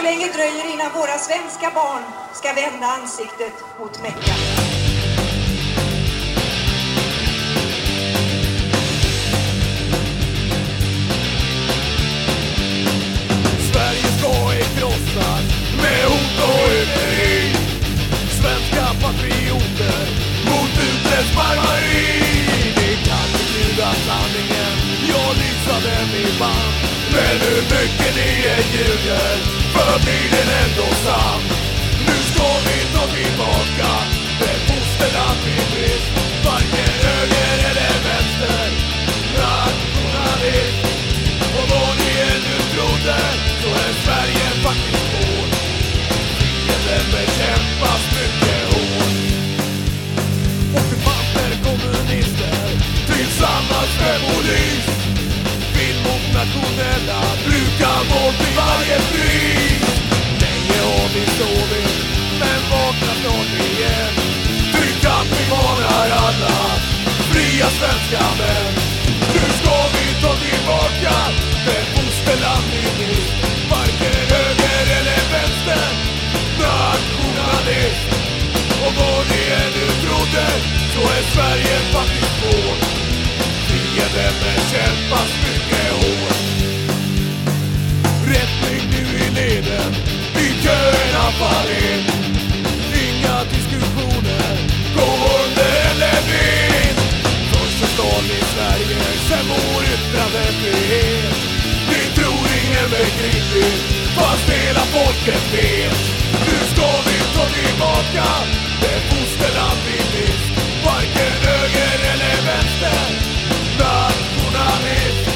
Hur länge dröjer det innan våra svenska barn ska vända ansiktet mot Mecka? Sverige ska ej krossas med hot och hyckleri Svenska patrioter mot utländskt barbari. Vi kan förbjuda sanningen, jag lysa den i band Men hur mycket ni än ljuger förblir den svenska män Nu ska vi ta tillbaka det fosterland vi mist Varken höger eller vänster. Nationalist. Och vad ni ännu trodde så är Sverige faktiskt vårt. Fienden bekämpas mycket hårt. Rättning nu i leden. I köerna faller tillbaka. Det fosterland vi mist Varken höger eller vänster, nationalism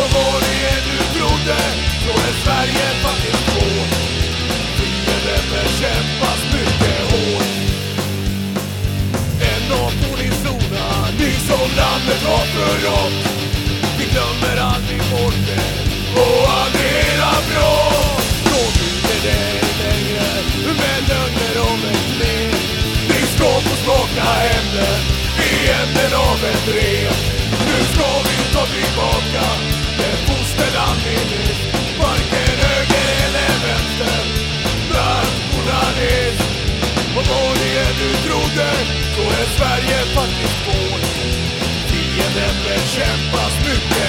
Och vad ni ännu trodde, så är Sverige faktiskt vårt Fienden bekämpas mycket hårt. En dag får ni sona, ni som landet har förrått. Vi glömmer aldrig folket och aldrig hämnden i änden av ett brev Nu ska vi ta tillbaka det fosterland vi mist Varken höger eller vänster? Nationalist Och vad det du trodde så är Sverige faktiskt vårt. Fienden bekämpas mycket.